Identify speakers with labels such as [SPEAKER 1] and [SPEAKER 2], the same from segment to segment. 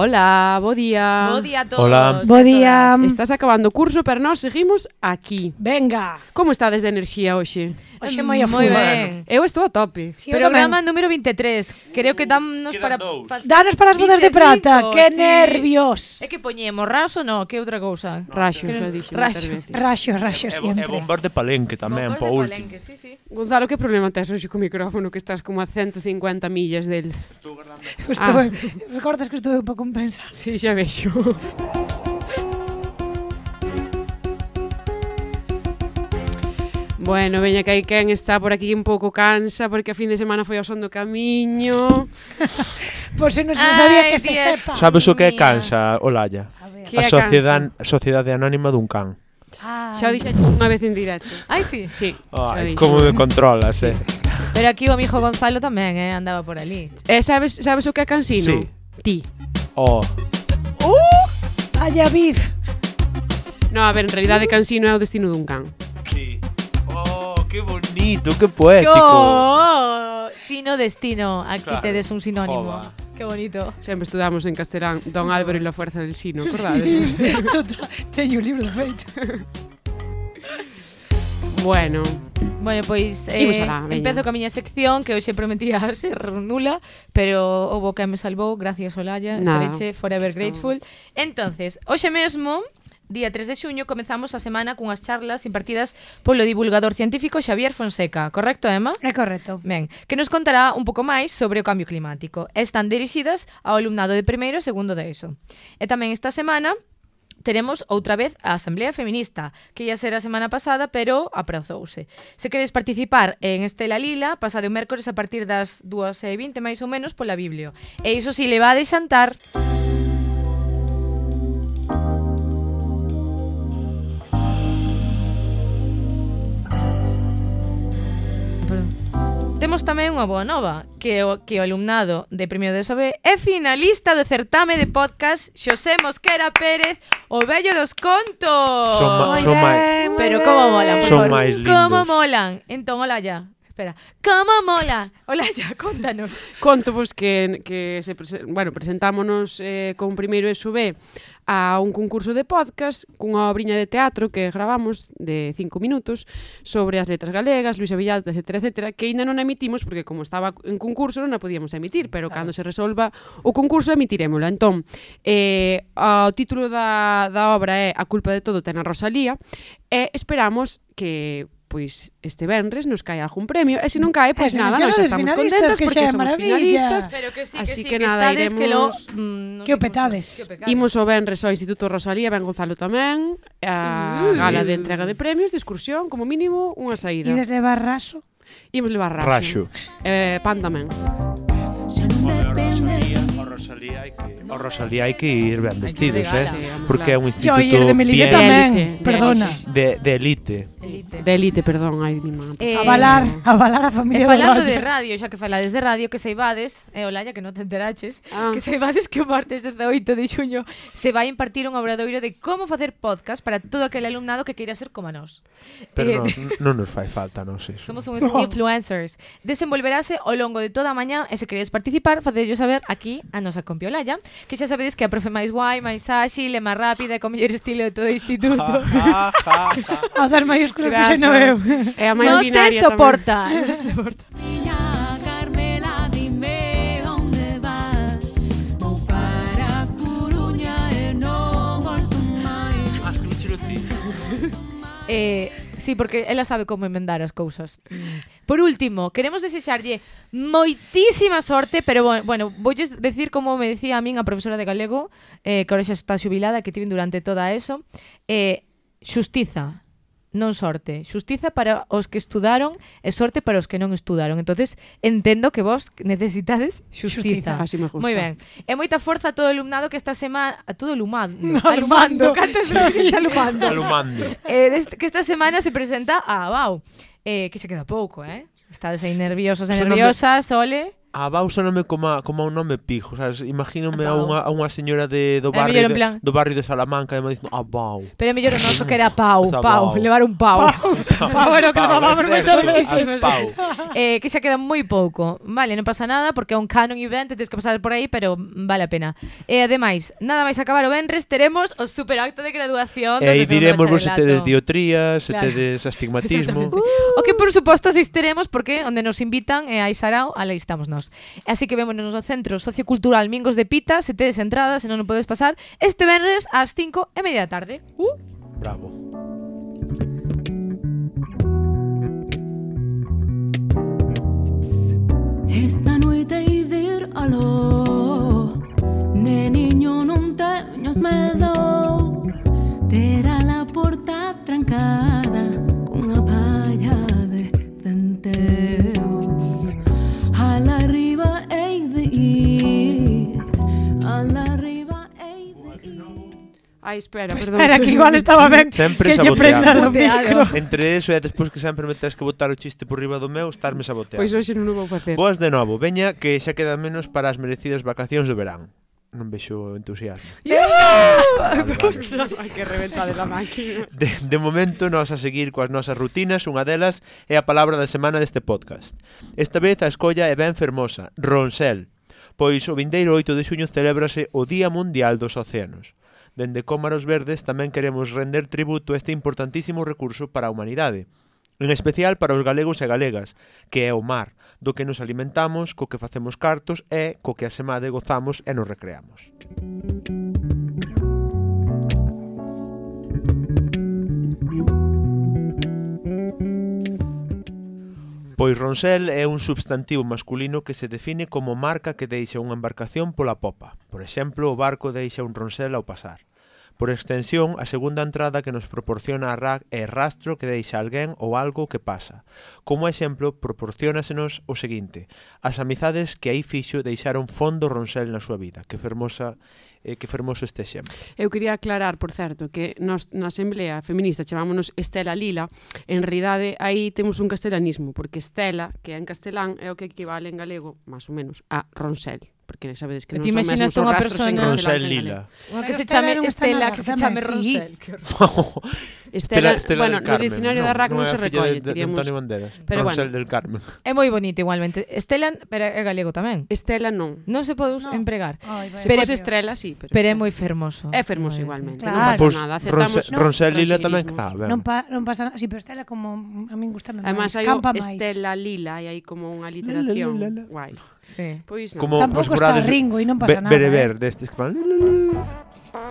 [SPEAKER 1] Hola, bo día.
[SPEAKER 2] Bo día a todos.
[SPEAKER 3] Hola.
[SPEAKER 4] Bo día.
[SPEAKER 1] Estás acabando o curso, pero nós seguimos aquí.
[SPEAKER 4] Venga.
[SPEAKER 1] Como estades de enerxía hoxe?
[SPEAKER 4] Hoxe moi a
[SPEAKER 2] moi ben.
[SPEAKER 1] Eu estou a tope.
[SPEAKER 4] Sí,
[SPEAKER 2] Programa número 23. Creo que dannos para pa,
[SPEAKER 4] danos para as bodas de prata. Que
[SPEAKER 2] sí.
[SPEAKER 4] nervios.
[SPEAKER 2] É que poñemos raso, no, que outra cousa.
[SPEAKER 1] No,
[SPEAKER 2] raxo,
[SPEAKER 1] xa dixo.
[SPEAKER 2] Raxo,
[SPEAKER 4] raxo, raxo
[SPEAKER 3] sempre. E bombar de palenque tamén,
[SPEAKER 2] pa
[SPEAKER 3] último.
[SPEAKER 2] Palenque, sí, sí.
[SPEAKER 1] Gonzalo, que problema tes hoxe co micrófono que estás como a 150 millas del?
[SPEAKER 4] Estou guardando.
[SPEAKER 1] Ah.
[SPEAKER 4] Estou, recordas que estou un pouco compensa.
[SPEAKER 1] Sí, xa vexo. Bueno, veña que hai quen está por aquí un pouco cansa porque a fin de semana foi ao son do camiño.
[SPEAKER 4] por se non se sabía
[SPEAKER 2] Ai,
[SPEAKER 4] que se
[SPEAKER 2] Dios
[SPEAKER 4] sepa.
[SPEAKER 3] Sabes o que é cansa, Olalla?
[SPEAKER 4] A,
[SPEAKER 3] a sociedade, sociedade anónima dun can.
[SPEAKER 4] Ah.
[SPEAKER 1] Xa o dixaxe unha vez en directo.
[SPEAKER 2] Ai, sí.
[SPEAKER 1] Sí.
[SPEAKER 3] Ai, como me controlas, eh.
[SPEAKER 2] Pero aquí o amigo Gonzalo tamén, eh, andaba por ali.
[SPEAKER 1] Eh, sabes, sabes o que é cansino?
[SPEAKER 3] Sí.
[SPEAKER 1] Ti.
[SPEAKER 3] Oh,
[SPEAKER 4] Ai, a bif.
[SPEAKER 1] No, a ver, en realidade cansino é o destino dun can.
[SPEAKER 3] sí. Oh, que bonito, que poético.
[SPEAKER 2] Oh, sino destino. Aquí
[SPEAKER 3] Claro.
[SPEAKER 2] tedes un sinónimo.
[SPEAKER 3] Joba.
[SPEAKER 2] Qué bonito.
[SPEAKER 1] Sempre estudamos en castelán Don Álvaro e la fuerza del sino, acordades?
[SPEAKER 4] Teño un libro feito.
[SPEAKER 1] Bueno.
[SPEAKER 2] Bueno, pois eh,
[SPEAKER 1] Imos alá, veña.
[SPEAKER 2] empezo ca miña sección que hoxe prometía ser nula, pero o que me salvou, gracias Olaya,
[SPEAKER 1] Nada,
[SPEAKER 2] estareche forever
[SPEAKER 1] isto...
[SPEAKER 2] grateful. Entonces, hoxe mesmo Día 3 de xuño comezamos a semana cunhas charlas impartidas polo divulgador científico Xavier Fonseca, correcto, Emma?
[SPEAKER 4] É correcto.
[SPEAKER 2] Ben, que nos contará un pouco máis sobre o cambio climático. Están dirixidas ao alumnado de primeiro e segundo de ESO. E tamén esta semana teremos outra vez a Asamblea Feminista, que ia ser a semana pasada, pero aprazouse. Se queres participar en Estela Lila, pasade o mércores a partir das 2 e 20, máis ou menos, pola Biblio. E iso si levade xantar... Música temos tamén unha boa nova, que o, que o alumnado de Premio de Sobe é finalista do certame de podcast Xosé Mosquera Pérez, o vello dos contos.
[SPEAKER 3] Son, ma, son máis...
[SPEAKER 2] Pero como molan, por
[SPEAKER 3] Son
[SPEAKER 2] favor.
[SPEAKER 3] máis lindos.
[SPEAKER 2] Como molan. Entón, hola ya. Espera. Como mola. Hola ya, contanos.
[SPEAKER 1] Conto vos que, que se prese, bueno, presentámonos eh, con primeiro SUB a un concurso de podcast cunha obriña de teatro que gravamos de 5 minutos sobre as letras galegas, Luisa Villalta, etc, etc, que aínda non emitimos porque como estaba en concurso non a podíamos emitir, pero claro. cando se resolva o concurso emitiremosla. Entón, eh, o título da, da obra é A culpa de todo ten a Rosalía e esperamos que pois este venres nos cae algún premio e se non cae, pois nada, nós estamos contentas
[SPEAKER 4] que
[SPEAKER 1] porque somos
[SPEAKER 4] maravilla.
[SPEAKER 1] finalistas
[SPEAKER 2] Pero que sí, que
[SPEAKER 1] así
[SPEAKER 2] sí,
[SPEAKER 1] que,
[SPEAKER 2] que
[SPEAKER 1] nada,
[SPEAKER 2] iremos que, lo, mm, no
[SPEAKER 4] que o petades
[SPEAKER 1] imos o venres ao Instituto Rosalía ben Gonzalo tamén a
[SPEAKER 3] uh,
[SPEAKER 1] gala de entrega de premios, de excursión como mínimo, unha saída
[SPEAKER 4] Ides levar raso?
[SPEAKER 1] Imos levar raso,
[SPEAKER 3] raso.
[SPEAKER 1] Eh, pan tamén
[SPEAKER 3] Rosalía hai que o Rosalía hai que ir ben vestidos, eh? Porque é un instituto
[SPEAKER 4] Yo, de
[SPEAKER 3] bien,
[SPEAKER 4] tamén, perdona.
[SPEAKER 3] De, de elite.
[SPEAKER 2] Elite.
[SPEAKER 1] De Elite, perdón, ai, mi man.
[SPEAKER 2] Eh,
[SPEAKER 4] avalar, avalar a familia e
[SPEAKER 2] falando de radio, xa que falades de radio, que saibades, e eh, Olalla, que non te enteraches,
[SPEAKER 1] ah.
[SPEAKER 2] que saibades que o martes 18 de xuño se vai impartir un obradoiro de como facer podcast para todo aquel alumnado que queira ser como nós.
[SPEAKER 3] Pero
[SPEAKER 2] eh,
[SPEAKER 3] nos, non nos fai falta, non sei.
[SPEAKER 2] Somos uns no. influencers. Desenvolverase ao longo de toda a mañá e se queredes participar, facedello saber aquí a nosa compi Olalla, que xa sabedes que a profe máis guai, máis áxil, é máis rápida, e con mellor estilo de todo o instituto.
[SPEAKER 3] Ja, ja, ja, ja.
[SPEAKER 4] a dar máis claro que xa non eu.
[SPEAKER 1] É a máis
[SPEAKER 2] non se soporta. non se soporta. Eh, sí, porque ela sabe como emendar as cousas. Por último, queremos desexarlle moitísima sorte, pero bueno, bueno voulles decir como me decía a min a profesora de galego, eh, que ahora xa está xubilada, que tiven durante toda eso, eh, xustiza, non sorte. Xustiza para os que estudaron e sorte para os que non estudaron. entonces entendo que vos necesitades xustiza.
[SPEAKER 4] xustiza.
[SPEAKER 1] Así me gusta.
[SPEAKER 2] Moi ben. E moita forza a todo o alumnado que esta semana... A todo o alumnado,
[SPEAKER 4] alumando.
[SPEAKER 2] Cantas sí. alumando.
[SPEAKER 3] alumando.
[SPEAKER 2] Eh, deste, que esta semana se presenta a Abau. Eh, que se queda pouco, eh? Estades aí nerviosos e nerviosas, ole
[SPEAKER 3] a Bausáname como, como un nome pijo, sabes? Imagínome a unha, a unha señora de, do, barrio de,
[SPEAKER 2] plan...
[SPEAKER 3] do barrio de Salamanca e me dicen ah, a Bau.
[SPEAKER 2] Pero é mellor o noso que era Pau, Pau, levar un Pau.
[SPEAKER 4] Pau, bueno, que mamá por meter
[SPEAKER 3] Pau.
[SPEAKER 2] Eh, que xa queda moi pouco. Vale, non pasa nada porque é un canon event, tens que pasar por aí, pero vale a pena. E eh, ademais, nada máis acabar o venres, teremos o superacto de graduación.
[SPEAKER 3] E aí diremos vos se tedes diotrías, se
[SPEAKER 2] claro.
[SPEAKER 3] tedes astigmatismo. Uh.
[SPEAKER 2] O que por suposto asistiremos porque onde nos invitan é eh, a Isarao, alá estamos nós. Así que vémonos no Centro Sociocultural Mingos de Pita, se tedes entradas, se non podes pasar, este venres ás 5 e media da tarde. Uh!
[SPEAKER 3] Bravo.
[SPEAKER 5] Esta noite hai de ir aló Neniño non teñas medo Terá la porta trancada
[SPEAKER 1] Ai, espera, pues perdón.
[SPEAKER 4] Espera, que igual estaba ben
[SPEAKER 3] sempre
[SPEAKER 4] que lle
[SPEAKER 3] prendas
[SPEAKER 4] o micro.
[SPEAKER 3] Entre eso e despois que sempre me tes que botar o chiste por riba do meu, estarme saboteando.
[SPEAKER 1] Pois hoxe non o vou facer.
[SPEAKER 3] Boas de novo, veña que xa queda menos para as merecidas vacacións do verán. Non vexo entusiasmo. Yeah! Vale, vale.
[SPEAKER 1] Ai, que reventada la máquina.
[SPEAKER 3] De, de momento, nós a seguir coas nosas rutinas, unha delas é a palabra da semana deste podcast. Esta vez a escolla é ben fermosa, Ronsel, pois o vindeiro 8 de xuño celébrase o Día Mundial dos Océanos. Dende Cómaros Verdes tamén queremos render tributo a este importantísimo recurso para a humanidade, en especial para os galegos e galegas, que é o mar, do que nos alimentamos, co que facemos cartos e co que asemade gozamos e nos recreamos. Música Pois ronsel é un substantivo masculino que se define como marca que deixa unha embarcación pola popa. Por exemplo, o barco deixa un ronsel ao pasar. Por extensión, a segunda entrada que nos proporciona a RAC é rastro que deixa alguén ou algo que pasa. Como exemplo, proporcionasenos o seguinte, as amizades que aí fixo deixaron fondo Ronsel na súa vida, que fermosa eh, que fermoso este exemplo.
[SPEAKER 1] Eu quería aclarar, por certo, que nos, na Asamblea Feminista chamámonos Estela Lila, en realidade aí temos un castelanismo, porque Estela, que é en castelán, é o que equivale en galego, máis ou menos, a Ronsel porque sabedes que non son
[SPEAKER 2] mesmo
[SPEAKER 1] os rastros
[SPEAKER 2] persona...
[SPEAKER 1] en
[SPEAKER 3] Rosel
[SPEAKER 1] Lila.
[SPEAKER 2] Unha que se chame Estela, que se chame Rosel.
[SPEAKER 1] Estela,
[SPEAKER 3] Estela
[SPEAKER 1] bueno, no dicionario da RAC non se recolle, diríamos. Pero bueno,
[SPEAKER 3] del Carmen.
[SPEAKER 2] É moi bonito igualmente. Estela, pero é galego tamén.
[SPEAKER 1] Estela non.
[SPEAKER 2] Non se pode empregar.
[SPEAKER 1] Se fose Estrela, sí, pero
[SPEAKER 2] Pero é moi fermoso.
[SPEAKER 1] É fermoso igualmente, non pasa nada, aceptamos.
[SPEAKER 3] Rosel Lila tamén está,
[SPEAKER 4] Non non pasa, si pero Estela como a min
[SPEAKER 1] gusta
[SPEAKER 4] máis. Además hai
[SPEAKER 1] Estela Lila e hai como unha literación guai.
[SPEAKER 2] Sí.
[SPEAKER 1] Pois non.
[SPEAKER 3] Como,
[SPEAKER 4] Tampouco Está
[SPEAKER 3] Gusta
[SPEAKER 4] Ringo e non pasa
[SPEAKER 3] be,
[SPEAKER 4] nada.
[SPEAKER 3] Bereber,
[SPEAKER 4] eh?
[SPEAKER 3] destes que fan...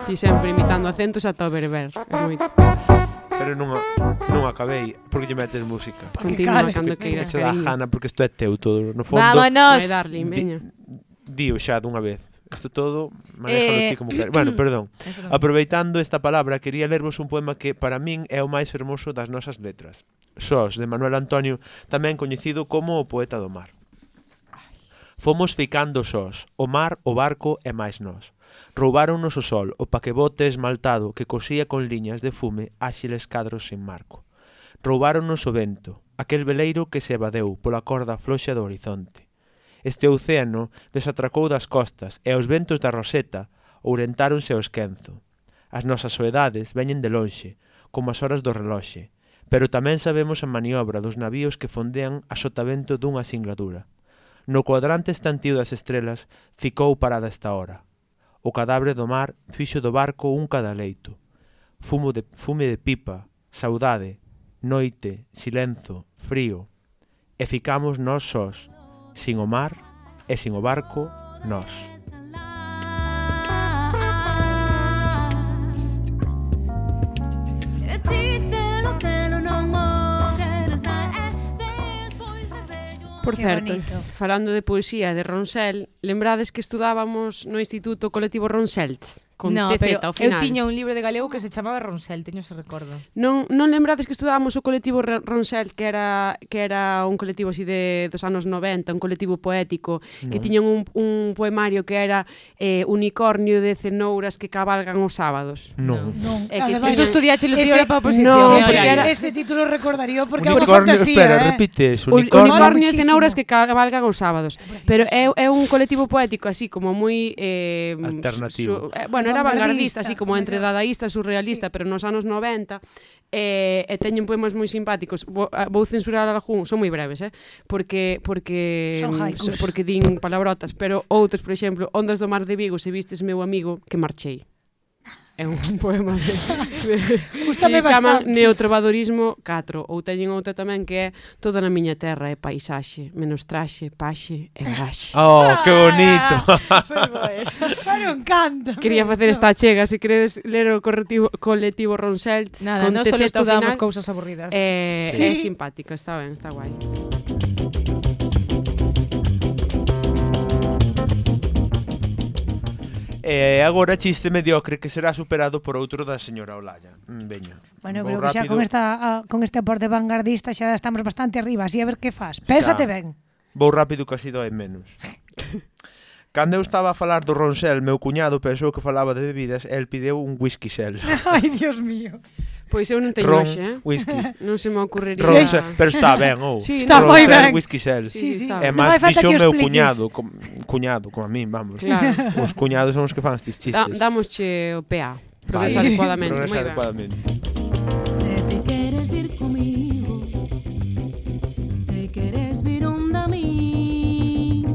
[SPEAKER 1] Ti sempre imitando acentos ata o bereber. É moito.
[SPEAKER 3] Pero non, non acabei, porque lle metes música.
[SPEAKER 4] Continua
[SPEAKER 1] cando queiras, cariño.
[SPEAKER 3] Que porque isto é teu todo. No fondo...
[SPEAKER 2] Vámonos!
[SPEAKER 1] Vai darle, veña.
[SPEAKER 3] Dio xa dunha vez. Isto todo, manéjalo
[SPEAKER 2] eh...
[SPEAKER 3] ti como queres. Bueno, perdón. Aproveitando esta palabra, quería lervos un poema que para min é o máis hermoso das nosas letras. Sos, de Manuel Antonio, tamén coñecido como o poeta do mar. Fomos ficando sós, o mar, o barco e máis nós. Roubáronnos o sol, o paquebote esmaltado que cosía con liñas de fume áxiles cadros sin marco. Roubáronnos o vento, aquel veleiro que se evadeu pola corda floxa do horizonte. Este océano desatracou das costas e os ventos da Roseta ourentáronse ao esquenzo. As nosas soedades veñen de lonxe, como as horas do reloxe, pero tamén sabemos a maniobra dos navíos que fondean a sotavento dunha singladura. No cuadrante estantío das estrelas ficou parada esta hora. O cadabre do mar fixo do barco un cadaleito. Fumo de, fume de pipa, saudade, noite, silenzo, frío. E ficamos nós sós, sin o mar e sin o barco, nós.
[SPEAKER 1] Por
[SPEAKER 4] Qué
[SPEAKER 1] certo,
[SPEAKER 4] bonito.
[SPEAKER 1] falando de poesía de Ronsel, lembrades que estudábamos no Instituto Colectivo Ronselt? con
[SPEAKER 2] no,
[SPEAKER 1] TZ ao final.
[SPEAKER 2] Eu tiña un libro de galego que se chamaba Ronsel, teño ese recordo.
[SPEAKER 1] Non, non lembrades que estudábamos o colectivo Ronsel, que era que era un colectivo así de dos anos 90, un colectivo poético, no. que tiñan un, un poemario que era eh, unicornio de cenouras que cabalgan os sábados.
[SPEAKER 3] Non.
[SPEAKER 4] non.
[SPEAKER 1] Eh, que
[SPEAKER 4] Ademais,
[SPEAKER 2] eso estudiache lo tío para oposición.
[SPEAKER 1] No, porque era...
[SPEAKER 4] Ese título recordaría porque é unha fantasía.
[SPEAKER 3] Espera,
[SPEAKER 4] eh?
[SPEAKER 3] repites. Unicornio,
[SPEAKER 1] unicornio de cenouras que cabalgan os sábados. Pero é, é un colectivo poético así como moi... Eh,
[SPEAKER 3] Alternativo.
[SPEAKER 1] Su, eh, bueno, era vanguardista, así como entre dadaísta, surrealista, sí. pero nos anos 90, eh, e teñen poemas moi simpáticos. Vou, eh, vou censurar algún, son moi breves, eh? Porque porque
[SPEAKER 4] son
[SPEAKER 1] mm, so, porque din palabrotas, pero outros, por exemplo, Ondas do Mar de Vigo, se vistes meu amigo, que marchei é un poema de, de que
[SPEAKER 4] chama
[SPEAKER 1] Neotrovadorismo 4 ou teñen outra tamén que é Toda na miña terra é paisaxe menos traxe, paxe e graxe
[SPEAKER 3] Oh, que bonito.
[SPEAKER 4] Pero encanta
[SPEAKER 1] Quería facer esta chega se queredes ler o colectivo, colectivo Ronselt
[SPEAKER 2] Nada, non
[SPEAKER 1] só
[SPEAKER 2] estudamos cousas aburridas.
[SPEAKER 1] eh,
[SPEAKER 4] sí.
[SPEAKER 1] É simpática, está ben, está guai.
[SPEAKER 3] E agora chiste mediocre que será superado por outro da señora Olaya. Veña.
[SPEAKER 4] Bueno, creo que xa con, esta, con este aporte vanguardista xa estamos bastante arriba, así a ver que faz. Pénsate
[SPEAKER 3] xa.
[SPEAKER 4] ben.
[SPEAKER 3] Vou rápido que así doe menos. Cando eu estaba a falar do Ronsel, meu cuñado pensou que falaba de bebidas e el pideu un whisky sel.
[SPEAKER 4] Ai, dios mío.
[SPEAKER 1] Pois eu non teño
[SPEAKER 3] ron,
[SPEAKER 1] hoxe, eh?
[SPEAKER 3] whisky.
[SPEAKER 1] Non se me ocurriría.
[SPEAKER 3] Ron, pero está ben, ou. Oh.
[SPEAKER 1] Sí,
[SPEAKER 4] está moi ben.
[SPEAKER 3] Whisky sel.
[SPEAKER 1] Sí, sí, sí, está.
[SPEAKER 3] É máis
[SPEAKER 4] no
[SPEAKER 3] dixo meu cuñado, com, cuñado, como a min, vamos.
[SPEAKER 1] Claro.
[SPEAKER 3] Os cuñados son os que fan estes chistes.
[SPEAKER 1] Da, damosche o PA. Procesa
[SPEAKER 3] vale.
[SPEAKER 1] adecuadamente. Procesa
[SPEAKER 3] adecuadamente.
[SPEAKER 5] Se te queres vir comigo Se queres vir onda mí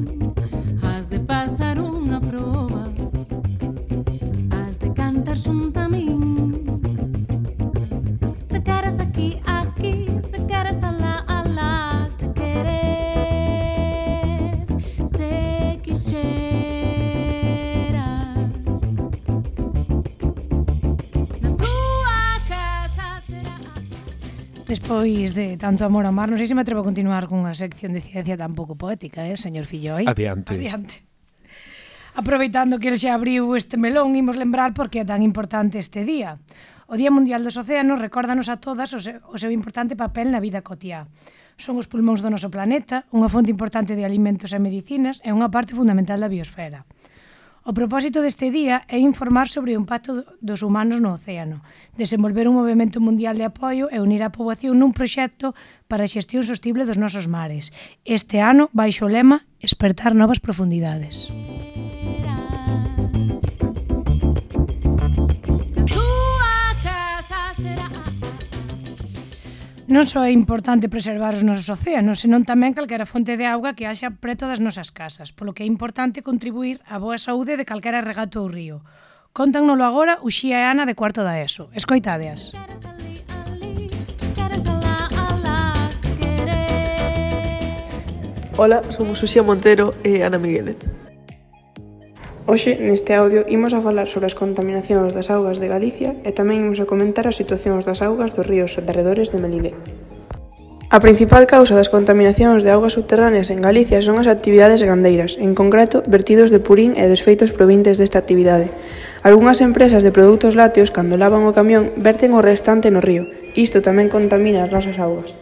[SPEAKER 5] Has de pasar unha proba Has de cantar xunta mí
[SPEAKER 4] Despois de tanto amor ao mar, non sei se me atrevo a continuar cunha sección de ciencia tan pouco poética, eh, señor Filloi?
[SPEAKER 3] Adiante.
[SPEAKER 4] Adiante. Aproveitando que el xa abriu este melón, imos lembrar por que é tan importante este día. O Día Mundial dos Océanos recórdanos a todas o seu, o seu importante papel na vida cotiá. Son os pulmóns do noso planeta, unha fonte importante de alimentos e medicinas e unha parte fundamental da biosfera. O propósito deste día é informar sobre o impacto dos humanos no océano, desenvolver un movimento mundial de apoio e unir a poboación nun proxecto para a xestión sostible dos nosos mares. Este ano, baixo o lema, Espertar novas profundidades. non só é importante preservar os nosos océanos, senón tamén calquera fonte de auga que haxa preto das nosas casas, polo que é importante contribuir á boa saúde de calquera regato ou río. Contánnolo agora Uxía e Ana de Cuarto da ESO. Escoitadeas.
[SPEAKER 6] Ola, somos Uxía Montero e Ana Miguelet. Hoxe, neste audio, imos a falar sobre as contaminacións das augas de Galicia e tamén imos a comentar as situacións das augas dos ríos arredores de Melide. A principal causa das contaminacións de augas subterráneas en Galicia son as actividades gandeiras, en concreto, vertidos de purín e desfeitos provintes desta actividade. Algunhas empresas de produtos lácteos, cando lavan o camión, verten o restante no río. Isto tamén contamina as nosas augas.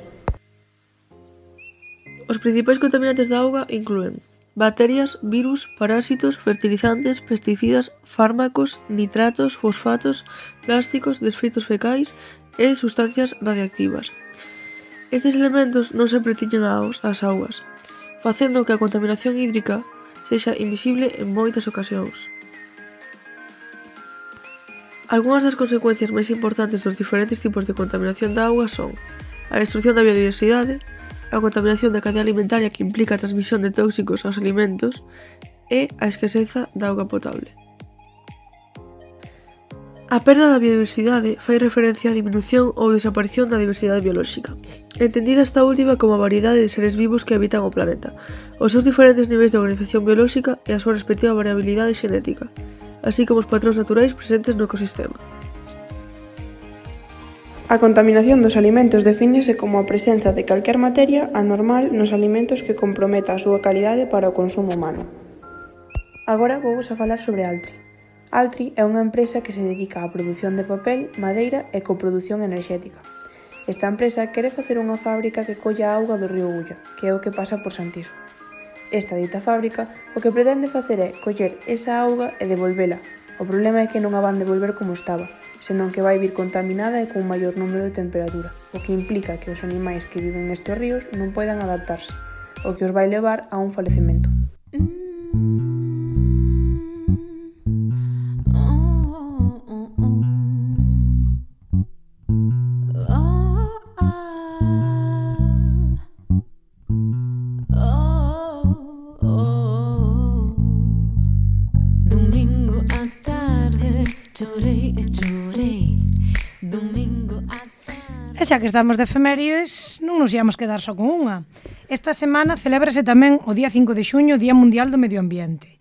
[SPEAKER 6] Os principais contaminantes da auga incluen bacterias, virus, parásitos, fertilizantes, pesticidas, fármacos, nitratos, fosfatos, plásticos, desfeitos fecais e sustancias radioactivas. Estes elementos non sempre tiñen aos as augas, facendo que a contaminación hídrica sexa invisible en moitas ocasións. Algúnas das consecuencias máis importantes dos diferentes tipos de contaminación da auga son a destrucción da biodiversidade, a contaminación da cadea alimentaria que implica a transmisión de tóxicos aos alimentos e a escaseza da auga potable. A perda da biodiversidade fai referencia á diminución ou desaparición da diversidade biolóxica, entendida esta última como a variedade de seres vivos que habitan o planeta, os seus diferentes niveis de organización biolóxica e a súa respectiva variabilidade xenética, así como os patróns naturais presentes no ecosistema. A contaminación dos alimentos defínese como a presenza de calquer materia anormal nos alimentos que comprometa a súa calidade para o consumo humano. Agora vou a falar sobre Altri. Altri é unha empresa que se dedica á produción de papel, madeira e coprodución enerxética. Esta empresa quere facer unha fábrica que colla a auga do río Ulla, que é o que pasa por Santiso. Esta dita fábrica o que pretende facer é coller esa auga e devolvela. O problema é que non a van devolver como estaba, senón que vai vir contaminada e cun maior número de temperatura, o que implica que os animais que viven nestes ríos non poidan adaptarse, o que os vai levar a un falecemento.
[SPEAKER 4] xa que estamos de efemérides, non nos íamos quedar só con unha. Esta semana celébrase tamén o día 5 de xuño Día Mundial do Medio Ambiente.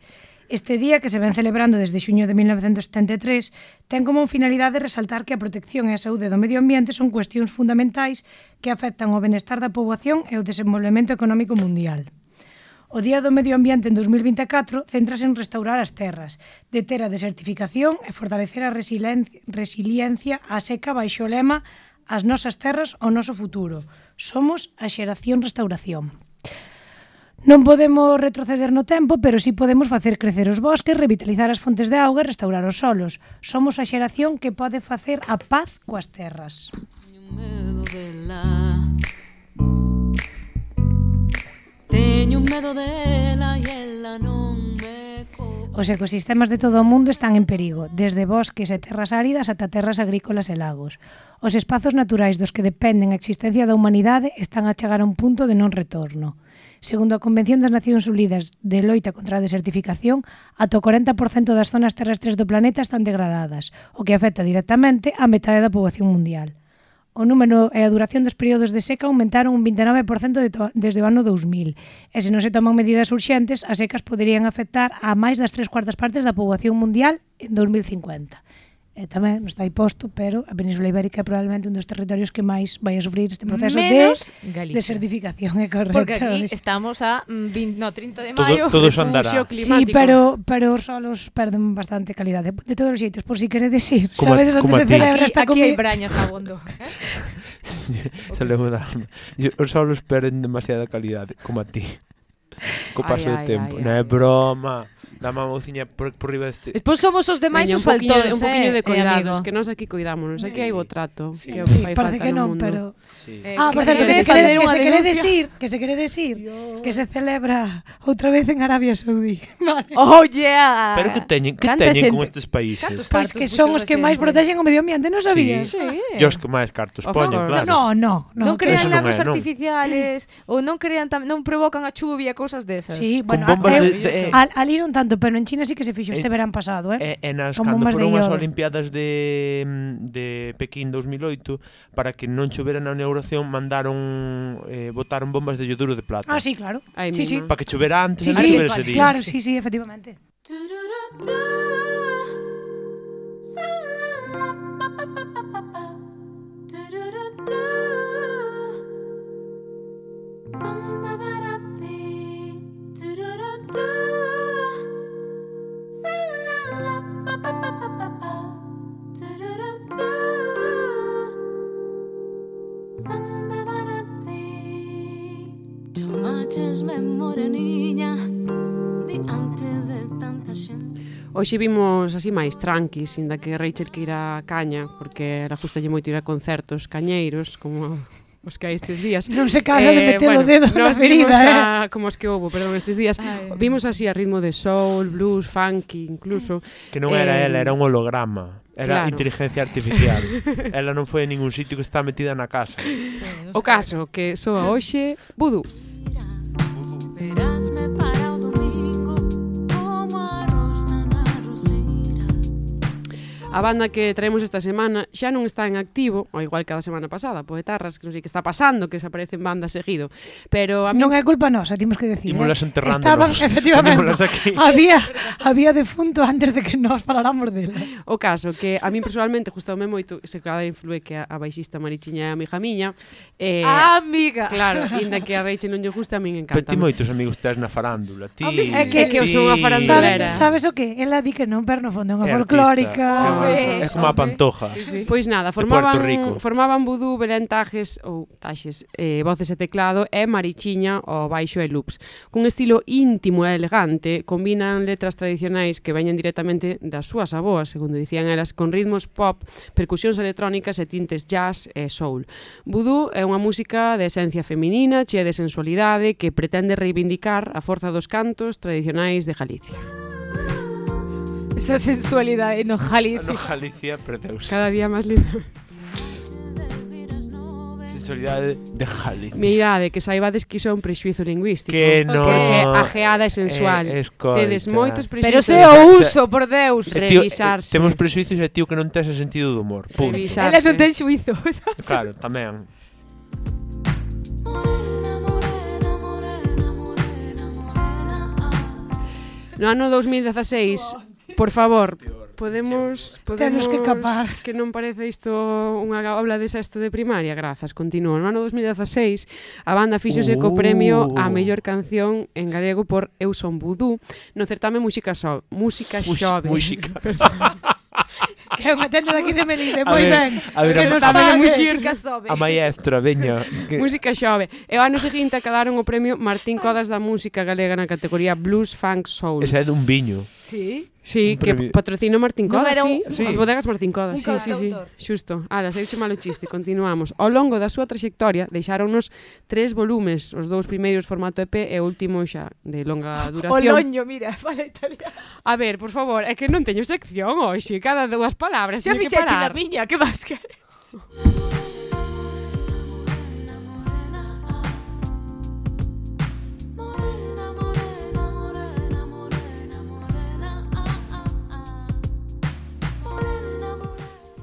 [SPEAKER 4] Este día, que se ven celebrando desde xuño de 1973, ten como finalidade resaltar que a protección e a saúde do medio ambiente son cuestións fundamentais que afectan o benestar da poboación e o desenvolvemento económico mundial. O Día do Medio Ambiente en 2024 centrase en restaurar as terras, deter a desertificación e fortalecer a resiliencia á seca baixo o lema as nosas terras o noso futuro. Somos a xeración restauración. Non podemos retroceder no tempo, pero sí podemos facer crecer os bosques, revitalizar as fontes de auga e restaurar os solos. Somos a xeración que pode facer a paz coas terras.
[SPEAKER 5] Teño medo dela Teño medo dela e ela non
[SPEAKER 4] Os ecosistemas de todo o mundo están en perigo, desde bosques e terras áridas ata terras agrícolas e lagos. Os espazos naturais dos que dependen a existencia da humanidade están a chegar a un punto de non retorno. Segundo a Convención das Nacións Unidas de loita contra a desertificación, ata o 40% das zonas terrestres do planeta están degradadas, o que afecta directamente á metade da poboación mundial o número e a duración dos períodos de seca aumentaron un 29% de desde o ano 2000. E se non se toman medidas urxentes, as secas poderían afectar a máis das tres cuartas partes da poboación mundial en 2050 eh, tamén non está aí posto, pero a Península Ibérica é probablemente un dos territorios que máis vai a sufrir este proceso
[SPEAKER 2] Menos
[SPEAKER 4] de
[SPEAKER 2] Galicia.
[SPEAKER 4] desertificación, é correcto.
[SPEAKER 2] Porque aquí estamos a mm, 20, no, 30 de maio,
[SPEAKER 3] todo, todo andará.
[SPEAKER 4] Sí, pero, pero os solos perden bastante calidade. De, de todos os xeitos, por si queredes ir,
[SPEAKER 3] como
[SPEAKER 4] sabedes onde se celebra esta comida.
[SPEAKER 2] Aquí hai brañas abondo. Eh?
[SPEAKER 3] okay. Os solos perden demasiada calidade, como a ti. Co paso do tempo.
[SPEAKER 1] Ai,
[SPEAKER 3] non é broma. Ai da mamouciña por, por riba deste...
[SPEAKER 2] Despois somos os demais
[SPEAKER 1] Veña,
[SPEAKER 2] os faltores,
[SPEAKER 1] un poquinho de
[SPEAKER 2] eh.
[SPEAKER 1] Eh, cuidados,
[SPEAKER 2] eh,
[SPEAKER 1] que nós aquí cuidámonos, aquí hai bo trato,
[SPEAKER 3] sí.
[SPEAKER 1] que é o que fai
[SPEAKER 4] sí,
[SPEAKER 1] falta
[SPEAKER 4] que
[SPEAKER 1] no,
[SPEAKER 4] non,
[SPEAKER 1] mundo.
[SPEAKER 4] Pero...
[SPEAKER 3] Sí.
[SPEAKER 2] Eh,
[SPEAKER 4] ah, por certo, que,
[SPEAKER 2] que,
[SPEAKER 4] se quere, que se quere decir, que se quere decir, que se celebra outra vez en Arabia Saudí. Vale.
[SPEAKER 2] Oh, yeah!
[SPEAKER 3] Pero que teñen, que teñen con estes países?
[SPEAKER 4] Pois
[SPEAKER 2] pues
[SPEAKER 4] que son os que máis protexen o medio ambiente, non sabías?
[SPEAKER 3] Sí,
[SPEAKER 2] sí.
[SPEAKER 3] os que máis cartos poñen, claro.
[SPEAKER 4] No, no, no.
[SPEAKER 2] Non crean lagos artificiales, ou non crean non provocan a chuvia, cousas desas.
[SPEAKER 4] Sí, bueno, al ir un tanto tanto, pero en China sí que se fixo este
[SPEAKER 3] eh,
[SPEAKER 4] verán pasado, eh?
[SPEAKER 3] E, e nas,
[SPEAKER 4] Como
[SPEAKER 3] cando foron as Olimpiadas de, mm, de Pequín 2008, para que non chovera na inauguración, mandaron, eh, botaron bombas de ioduro de plata.
[SPEAKER 4] Ah, sí, claro.
[SPEAKER 1] Ahí
[SPEAKER 4] sí, sí.
[SPEAKER 3] Para que chovera antes
[SPEAKER 4] sí,
[SPEAKER 3] e non
[SPEAKER 4] sí,
[SPEAKER 3] chovera ese día.
[SPEAKER 4] Claro, sí, sí, efectivamente.
[SPEAKER 1] Hoxe vimos así máis tranquis, inda que Rachel que a caña, porque era justa lle moito ir a concertos cañeiros, como os que hai estes días.
[SPEAKER 4] Non se casa eh, de meter bueno, o dedo na ferida,
[SPEAKER 1] a,
[SPEAKER 4] eh?
[SPEAKER 1] Como os que houbo, perdón, estes días.
[SPEAKER 2] Ay.
[SPEAKER 1] Vimos así a ritmo de soul, blues, funky, incluso.
[SPEAKER 3] Que non
[SPEAKER 1] eh, era
[SPEAKER 3] ela, era un holograma. Era
[SPEAKER 1] claro.
[SPEAKER 3] inteligencia artificial. ela non foi en ningún sitio que está metida na casa.
[SPEAKER 1] Sí, o caso, que soa hoxe, voodoo.
[SPEAKER 5] A
[SPEAKER 1] banda que traemos esta semana xa non está en activo, ao igual que a da semana pasada, Poetarras, que non sei que está pasando, que desaparecen bandas seguido, pero a mí...
[SPEAKER 4] Non é culpa nosa, timos que decir.
[SPEAKER 3] Tímolas
[SPEAKER 4] eh? Estaban, efectivamente, había, había defunto antes de que nos faláramos delas.
[SPEAKER 1] O caso, que a mí personalmente gustoume moito, se cada influe que a, a baixista Marichiña é amiga miña. Eh,
[SPEAKER 2] ah, amiga!
[SPEAKER 1] Claro, inda que a Rachel non lle gusta, a min encanta.
[SPEAKER 3] Pero ti moitos amigos tes na farándula, ti...
[SPEAKER 1] Ah, é que, é que eu sou unha farandulera.
[SPEAKER 4] Sabes, sabes o que? Ela di que non, pero no fondo é unha folclórica.
[SPEAKER 3] Artista, é como a pantoja.
[SPEAKER 1] Sí, sí.
[SPEAKER 3] Pois nada,
[SPEAKER 1] formaban formaban vudú, belentajes ou taxes, eh, voces e teclado e marichiña ao baixo e loops. Cun estilo íntimo e elegante, combinan letras tradicionais que veñen directamente das súas aboas, segundo dicían elas, con ritmos pop, percusións electrónicas e tintes jazz e soul. Vudú é unha música de esencia feminina, chea de sensualidade, que pretende reivindicar a forza dos cantos tradicionais de Galicia.
[SPEAKER 2] Esa sensualidade
[SPEAKER 3] enojalicia. Enojalicia, preteus.
[SPEAKER 1] Cada día máis lindo.
[SPEAKER 3] Sensualidade de Jalicia.
[SPEAKER 1] Mirade, que saibades que iso é un prexuizo lingüístico.
[SPEAKER 3] Que no.
[SPEAKER 1] Porque ajeada é sensual.
[SPEAKER 3] Eh, escoita.
[SPEAKER 1] Tedes moitos prexuizos.
[SPEAKER 2] Pero se o uso, por Deus.
[SPEAKER 3] Eh, tío,
[SPEAKER 1] Revisarse.
[SPEAKER 3] Eh, temos prexuizos e tío que non tes sentido do humor. Punto.
[SPEAKER 1] Revisarse.
[SPEAKER 2] Ela non ten xuizo.
[SPEAKER 3] claro, tamén.
[SPEAKER 1] No ano 2016 Por favor, podemos, podemos
[SPEAKER 4] Temos que capar.
[SPEAKER 1] Que non parece isto unha aula de sexto de primaria, grazas. Continúo. No ano 2016, a banda fíxose
[SPEAKER 3] uh.
[SPEAKER 1] co premio a mellor canción en galego por Eu son vudú no certame Música, so música Xove.
[SPEAKER 3] Música.
[SPEAKER 4] que é unha tenda daqui de Melide, moi ben.
[SPEAKER 3] A ver,
[SPEAKER 4] que nos pague
[SPEAKER 1] música xove.
[SPEAKER 3] A maestra, veña. Que...
[SPEAKER 1] Música xove. E o ano seguinte acadaron o premio Martín Codas da Música Galega na categoría Blues Funk Soul.
[SPEAKER 3] Ese é dun viño.
[SPEAKER 2] Sí?
[SPEAKER 1] Sí, que
[SPEAKER 3] premio...
[SPEAKER 1] patrocina Martín
[SPEAKER 2] Coda,
[SPEAKER 1] no,
[SPEAKER 2] un...
[SPEAKER 1] sí. sí. As bodegas Martín
[SPEAKER 2] Coda,
[SPEAKER 1] sí, sí, sí. Xusto. Ala, se malo chiste, continuamos. Ao longo da súa trayectoria deixáronos tres volumes, os dous primeiros formato EP e o último xa de longa duración.
[SPEAKER 2] loño, mira, fala italiano.
[SPEAKER 1] A ver, por favor, é que non teño sección hoxe, cada dúas palabras, teño que parar.
[SPEAKER 2] Xa fixeche na miña, que máis queres?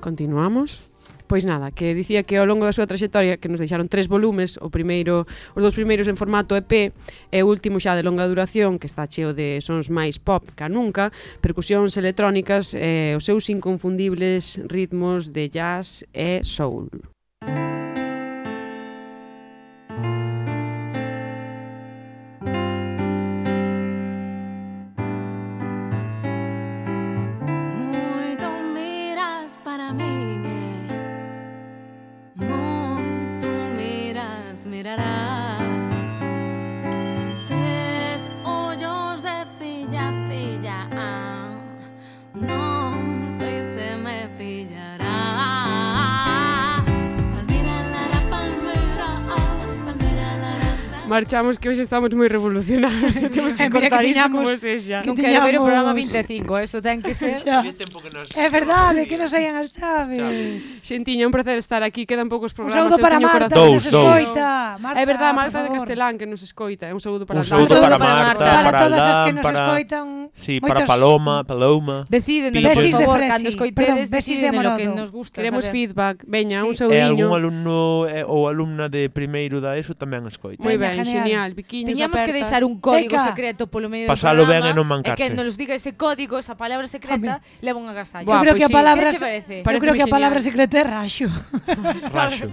[SPEAKER 1] Continuamos. Pois nada, que dicía que ao longo da súa traxectoria que nos deixaron tres volumes, o primeiro, os dous primeiros en formato EP e o último xa de longa duración, que está cheo de sons máis pop ca nunca, percusións electrónicas e os seus inconfundibles ritmos de jazz e soul.
[SPEAKER 5] Mirarás
[SPEAKER 1] marchamos que hoxe estamos moi revolucionados e temos que cortar que
[SPEAKER 4] tiñamos,
[SPEAKER 1] como sexa.
[SPEAKER 2] Non quero ver o programa 25, eso ten que ser.
[SPEAKER 4] Xa. É verdade, que nos saian as chaves.
[SPEAKER 1] Xentiña, un placer estar aquí, quedan poucos programas.
[SPEAKER 4] Un
[SPEAKER 1] saúdo
[SPEAKER 4] para Marta,
[SPEAKER 1] corazón.
[SPEAKER 3] Dous, dous.
[SPEAKER 4] Escoita. Marta,
[SPEAKER 1] é verdade, Marta de Castelán, que nos escoita. Un saúdo para,
[SPEAKER 3] un saúdo para, Marta,
[SPEAKER 4] para,
[SPEAKER 3] para
[SPEAKER 4] todas as que nos
[SPEAKER 3] para...
[SPEAKER 4] escoitan.
[SPEAKER 3] Sí,
[SPEAKER 4] moitos...
[SPEAKER 3] para Paloma, Paloma.
[SPEAKER 2] Deciden, por favor, cando escoitedes, deciden lo que nos gusta.
[SPEAKER 1] Queremos feedback. Veña, un
[SPEAKER 3] saudinho.
[SPEAKER 1] E
[SPEAKER 3] algún alumno eh, ou alumna de primeiro da ESO tamén escoita.
[SPEAKER 1] Moi
[SPEAKER 4] ben
[SPEAKER 1] ben,
[SPEAKER 4] genial,
[SPEAKER 1] genial biquiños
[SPEAKER 2] Teñamos
[SPEAKER 1] apertas.
[SPEAKER 2] que deixar un código
[SPEAKER 4] Eca.
[SPEAKER 2] secreto polo medio
[SPEAKER 3] Pasalo
[SPEAKER 2] do programa.
[SPEAKER 3] ben e non mancarse.
[SPEAKER 2] E que nos diga ese código, esa palabra secreta, leva un agasallo.
[SPEAKER 1] Buah,
[SPEAKER 4] Eu creo
[SPEAKER 1] pues
[SPEAKER 4] que a
[SPEAKER 1] sí.
[SPEAKER 4] palabra,
[SPEAKER 2] se... parece?
[SPEAKER 4] Eu creo que a palabra secreta é raxo.
[SPEAKER 3] raxo.